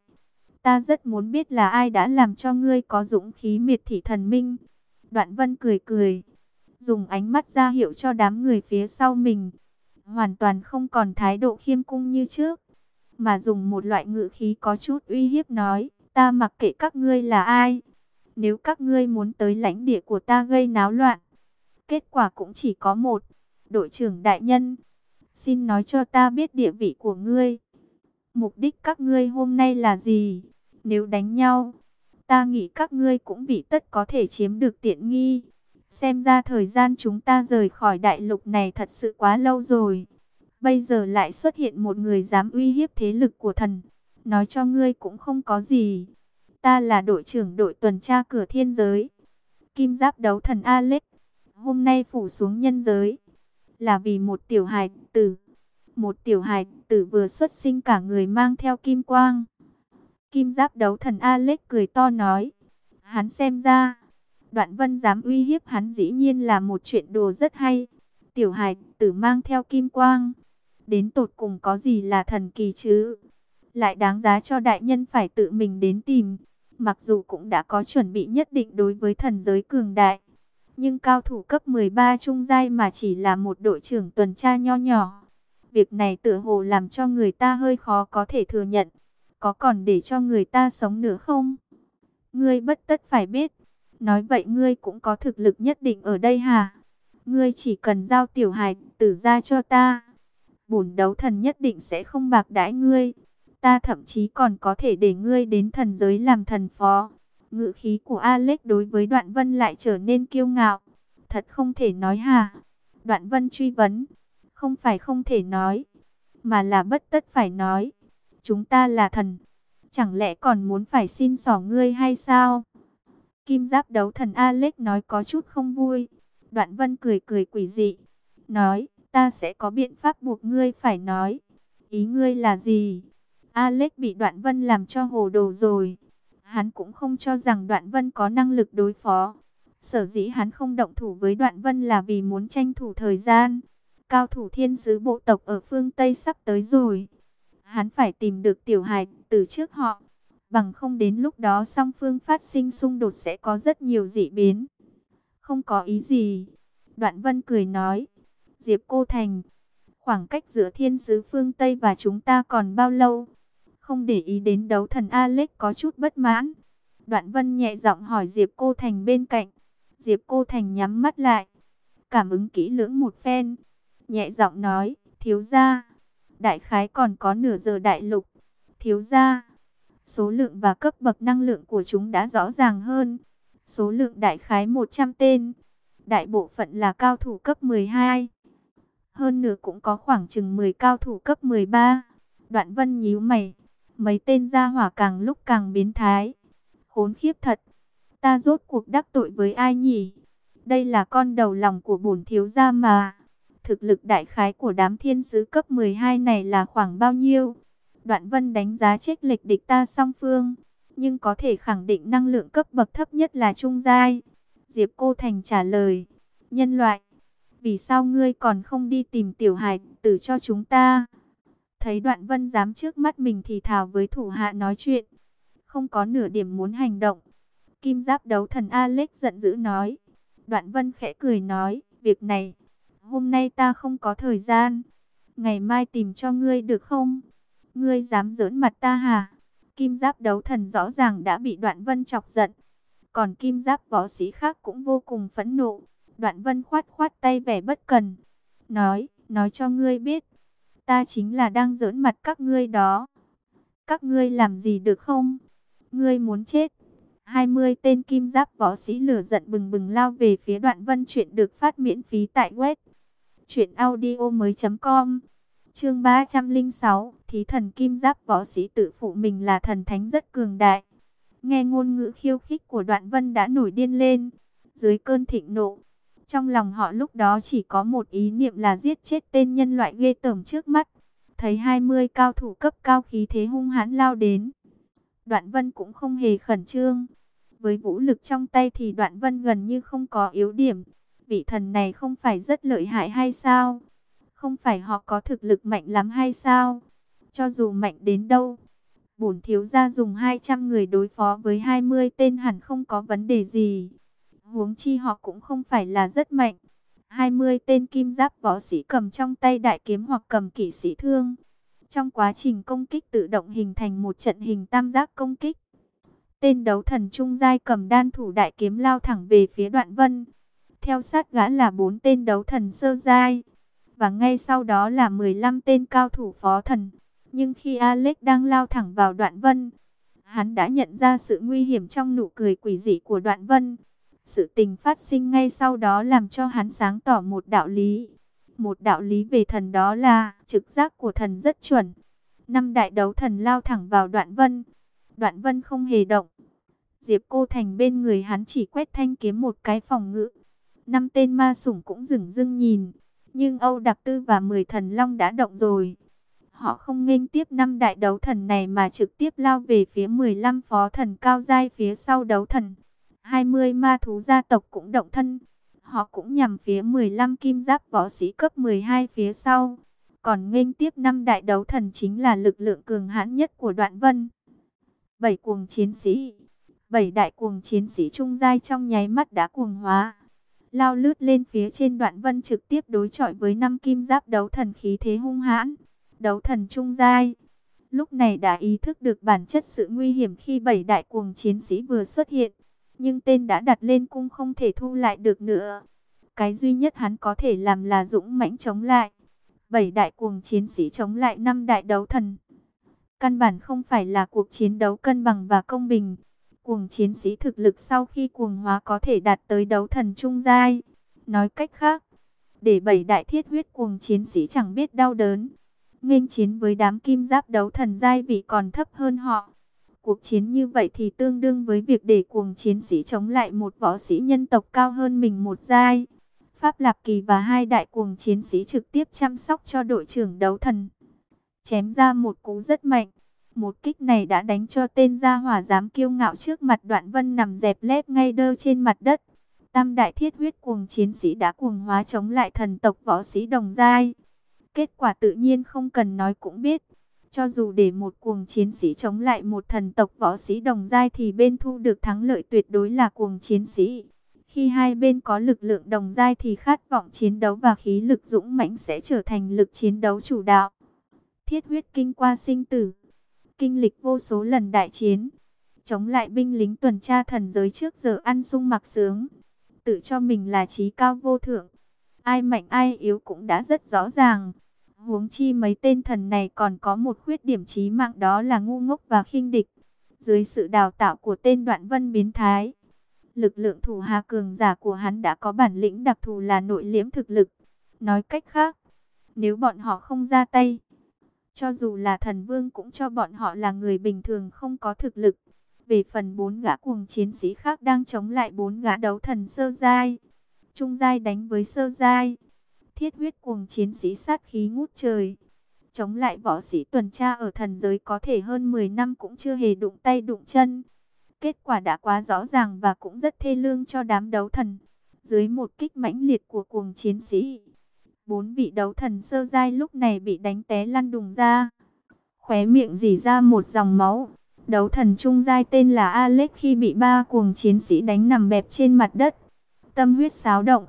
Ta rất muốn biết là ai đã làm cho ngươi có dũng khí miệt thị thần minh. Đoạn vân cười cười. Dùng ánh mắt ra hiệu cho đám người phía sau mình. Hoàn toàn không còn thái độ khiêm cung như trước mà dùng một loại ngữ khí có chút uy hiếp nói, ta mặc kệ các ngươi là ai. Nếu các ngươi muốn tới lãnh địa của ta gây náo loạn, kết quả cũng chỉ có một. Đội trưởng đại nhân, xin nói cho ta biết địa vị của ngươi. Mục đích các ngươi hôm nay là gì? Nếu đánh nhau, ta nghĩ các ngươi cũng bị tất có thể chiếm được tiện nghi. Xem ra thời gian chúng ta rời khỏi đại lục này thật sự quá lâu rồi. Bây giờ lại xuất hiện một người dám uy hiếp thế lực của thần. Nói cho ngươi cũng không có gì. Ta là đội trưởng đội tuần tra cửa thiên giới. Kim giáp đấu thần Alex. Hôm nay phủ xuống nhân giới. Là vì một tiểu hài tử. Một tiểu hài tử vừa xuất sinh cả người mang theo kim quang. Kim giáp đấu thần Alex cười to nói. Hắn xem ra. Đoạn vân dám uy hiếp hắn dĩ nhiên là một chuyện đồ rất hay. Tiểu hài tử mang theo kim quang, Đến tột cùng có gì là thần kỳ chứ? Lại đáng giá cho đại nhân phải tự mình đến tìm. Mặc dù cũng đã có chuẩn bị nhất định đối với thần giới cường đại. Nhưng cao thủ cấp 13 trung giai mà chỉ là một đội trưởng tuần tra nho nhỏ. Việc này tựa hồ làm cho người ta hơi khó có thể thừa nhận. Có còn để cho người ta sống nữa không? Ngươi bất tất phải biết. Nói vậy ngươi cũng có thực lực nhất định ở đây hả? Ngươi chỉ cần giao tiểu hài tử ra cho ta bổn đấu thần nhất định sẽ không bạc đãi ngươi. Ta thậm chí còn có thể để ngươi đến thần giới làm thần phó. Ngự khí của Alex đối với Đoạn Vân lại trở nên kiêu ngạo. Thật không thể nói hà Đoạn Vân truy vấn. Không phải không thể nói, mà là bất tất phải nói. chúng ta là thần, chẳng lẽ còn muốn phải xin xỏ ngươi hay sao? Kim giáp đấu thần Alex nói có chút không vui. Đoạn vân cười cười quỷ dị, nói, ta sẽ có biện pháp buộc ngươi phải nói. Ý ngươi là gì? Alex bị đoạn vân làm cho hồ đồ rồi. Hắn cũng không cho rằng đoạn vân có năng lực đối phó. Sở dĩ hắn không động thủ với đoạn vân là vì muốn tranh thủ thời gian. Cao thủ thiên sứ bộ tộc ở phương Tây sắp tới rồi. Hắn phải tìm được tiểu hài từ trước họ. Bằng không đến lúc đó song phương phát sinh xung đột sẽ có rất nhiều dị biến. Không có ý gì. Đoạn vân cười nói. Diệp Cô Thành. Khoảng cách giữa thiên sứ phương Tây và chúng ta còn bao lâu? Không để ý đến đấu thần Alex có chút bất mãn. Đoạn vân nhẹ giọng hỏi Diệp Cô Thành bên cạnh. Diệp Cô Thành nhắm mắt lại. Cảm ứng kỹ lưỡng một phen. Nhẹ giọng nói, thiếu gia. Đại khái còn có nửa giờ đại lục. Thiếu gia. Số lượng và cấp bậc năng lượng của chúng đã rõ ràng hơn. Số lượng đại khái 100 tên. Đại bộ phận là cao thủ cấp 12. Hơn nữa cũng có khoảng chừng 10 cao thủ cấp 13. Đoạn vân nhíu mày. Mấy tên gia hỏa càng lúc càng biến thái. Khốn khiếp thật. Ta rốt cuộc đắc tội với ai nhỉ? Đây là con đầu lòng của bổn thiếu gia mà. Thực lực đại khái của đám thiên sứ cấp 12 này là khoảng bao nhiêu? Đoạn vân đánh giá trích lịch địch ta song phương. Nhưng có thể khẳng định năng lượng cấp bậc thấp nhất là trung giai. Diệp Cô Thành trả lời. Nhân loại. Vì sao ngươi còn không đi tìm tiểu hài tử cho chúng ta? Thấy đoạn vân dám trước mắt mình thì thào với thủ hạ nói chuyện. Không có nửa điểm muốn hành động. Kim giáp đấu thần Alex giận dữ nói. Đoạn vân khẽ cười nói. Việc này, hôm nay ta không có thời gian. Ngày mai tìm cho ngươi được không? Ngươi dám giỡn mặt ta hả? Kim giáp đấu thần rõ ràng đã bị đoạn vân chọc giận. Còn kim giáp võ sĩ khác cũng vô cùng phẫn nộ. Đoạn vân khoát khoát tay vẻ bất cần. Nói, nói cho ngươi biết. Ta chính là đang giỡn mặt các ngươi đó. Các ngươi làm gì được không? Ngươi muốn chết. 20 tên kim giáp võ sĩ lửa giận bừng bừng lao về phía đoạn vân chuyện được phát miễn phí tại web. Chuyện audio mới com Chương 306 Thí thần kim giáp võ sĩ tự phụ mình là thần thánh rất cường đại. Nghe ngôn ngữ khiêu khích của đoạn vân đã nổi điên lên. Dưới cơn thịnh nộ, trong lòng họ lúc đó chỉ có một ý niệm là giết chết tên nhân loại ghê tởm trước mắt. Thấy 20 cao thủ cấp cao khí thế hung hãn lao đến. Đoạn vân cũng không hề khẩn trương. Với vũ lực trong tay thì đoạn vân gần như không có yếu điểm. Vị thần này không phải rất lợi hại hay sao? Không phải họ có thực lực mạnh lắm hay sao? Cho dù mạnh đến đâu, bổn thiếu gia dùng 200 người đối phó với 20 tên hẳn không có vấn đề gì. Huống chi họ cũng không phải là rất mạnh. 20 tên kim giáp võ sĩ cầm trong tay đại kiếm hoặc cầm kỵ sĩ thương. Trong quá trình công kích tự động hình thành một trận hình tam giác công kích. Tên đấu thần trung giai cầm đan thủ đại kiếm lao thẳng về phía đoạn vân. Theo sát gã là bốn tên đấu thần sơ giai. Và ngay sau đó là 15 tên cao thủ phó thần. Nhưng khi Alex đang lao thẳng vào đoạn vân, hắn đã nhận ra sự nguy hiểm trong nụ cười quỷ dị của đoạn vân. Sự tình phát sinh ngay sau đó làm cho hắn sáng tỏ một đạo lý. Một đạo lý về thần đó là, trực giác của thần rất chuẩn. Năm đại đấu thần lao thẳng vào đoạn vân. Đoạn vân không hề động. Diệp cô thành bên người hắn chỉ quét thanh kiếm một cái phòng ngự. Năm tên ma sủng cũng dừng dưng nhìn. Nhưng Âu Đặc Tư và 10 thần long đã động rồi. Họ không nghênh tiếp năm đại đấu thần này mà trực tiếp lao về phía 15 phó thần cao giai phía sau đấu thần. 20 ma thú gia tộc cũng động thân. Họ cũng nhằm phía 15 kim giáp võ sĩ cấp 12 phía sau. Còn nghênh tiếp năm đại đấu thần chính là lực lượng cường hãn nhất của đoạn vân. Bảy cuồng chiến sĩ Bảy đại cuồng chiến sĩ trung giai trong nháy mắt đã cuồng hóa. Lao lướt lên phía trên đoạn vân trực tiếp đối chọi với năm kim giáp đấu thần khí thế hung hãn. Đấu thần trung giai. Lúc này đã ý thức được bản chất sự nguy hiểm khi bảy đại cuồng chiến sĩ vừa xuất hiện nhưng tên đã đặt lên cung không thể thu lại được nữa. Cái duy nhất hắn có thể làm là dũng mãnh chống lại. Bảy đại cuồng chiến sĩ chống lại năm đại đấu thần. Căn bản không phải là cuộc chiến đấu cân bằng và công bình. Cuồng chiến sĩ thực lực sau khi cuồng hóa có thể đạt tới đấu thần trung giai. Nói cách khác, để bảy đại thiết huyết cuồng chiến sĩ chẳng biết đau đớn. nghênh chiến với đám kim giáp đấu thần giai vị còn thấp hơn họ. Cuộc chiến như vậy thì tương đương với việc để cuồng chiến sĩ chống lại một võ sĩ nhân tộc cao hơn mình một giai. Pháp Lạp Kỳ và hai đại cuồng chiến sĩ trực tiếp chăm sóc cho đội trưởng đấu thần. Chém ra một cú rất mạnh. Một kích này đã đánh cho tên gia hỏa dám kiêu ngạo trước mặt đoạn vân nằm dẹp lép ngay đơ trên mặt đất. Tam đại thiết huyết cuồng chiến sĩ đã cuồng hóa chống lại thần tộc võ sĩ đồng giai. Kết quả tự nhiên không cần nói cũng biết. Cho dù để một cuồng chiến sĩ chống lại một thần tộc võ sĩ đồng giai thì bên thu được thắng lợi tuyệt đối là cuồng chiến sĩ. Khi hai bên có lực lượng đồng giai thì khát vọng chiến đấu và khí lực dũng mãnh sẽ trở thành lực chiến đấu chủ đạo. Thiết huyết kinh qua sinh tử, kinh lịch vô số lần đại chiến, chống lại binh lính tuần tra thần giới trước giờ ăn sung mặc sướng, tự cho mình là trí cao vô thượng. Ai mạnh ai yếu cũng đã rất rõ ràng. Huống chi mấy tên thần này còn có một khuyết điểm chí mạng đó là ngu ngốc và khinh địch. Dưới sự đào tạo của tên đoạn vân biến thái, lực lượng thủ hà cường giả của hắn đã có bản lĩnh đặc thù là nội liễm thực lực. Nói cách khác, nếu bọn họ không ra tay, cho dù là thần vương cũng cho bọn họ là người bình thường không có thực lực. Về phần bốn gã cuồng chiến sĩ khác đang chống lại bốn gã đấu thần sơ giai, trung giai đánh với sơ giai thiết huyết cuồng chiến sĩ sát khí ngút trời. Chống lại võ sĩ tuần tra ở thần giới có thể hơn 10 năm cũng chưa hề đụng tay đụng chân. Kết quả đã quá rõ ràng và cũng rất thê lương cho đám đấu thần. Dưới một kích mãnh liệt của cuồng chiến sĩ, bốn vị đấu thần sơ giai lúc này bị đánh té lăn đùng ra. Khóe miệng dì ra một dòng máu. Đấu thần trung giai tên là Alex khi bị ba cuồng chiến sĩ đánh nằm bẹp trên mặt đất. Tâm huyết xáo động,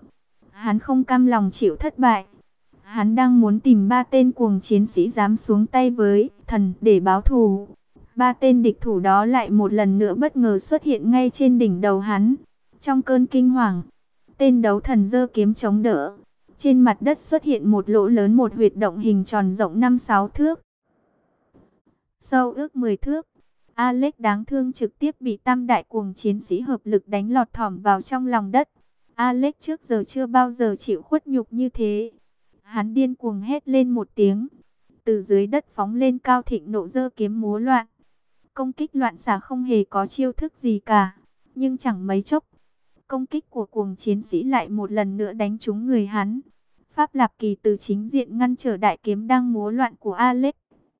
Hắn không cam lòng chịu thất bại. Hắn đang muốn tìm ba tên cuồng chiến sĩ dám xuống tay với thần để báo thù. Ba tên địch thủ đó lại một lần nữa bất ngờ xuất hiện ngay trên đỉnh đầu hắn. Trong cơn kinh hoàng, tên đấu thần dơ kiếm chống đỡ. Trên mặt đất xuất hiện một lỗ lớn một huyệt động hình tròn rộng 5-6 thước. Sâu ước 10 thước. Alex đáng thương trực tiếp bị tam đại cuồng chiến sĩ hợp lực đánh lọt thỏm vào trong lòng đất. Alex trước giờ chưa bao giờ chịu khuất nhục như thế. Hắn điên cuồng hét lên một tiếng. Từ dưới đất phóng lên cao thịnh nộ dơ kiếm múa loạn. Công kích loạn xả không hề có chiêu thức gì cả. Nhưng chẳng mấy chốc. Công kích của cuồng chiến sĩ lại một lần nữa đánh trúng người hắn. Pháp Lạp Kỳ từ chính diện ngăn trở đại kiếm đang múa loạn của Alex.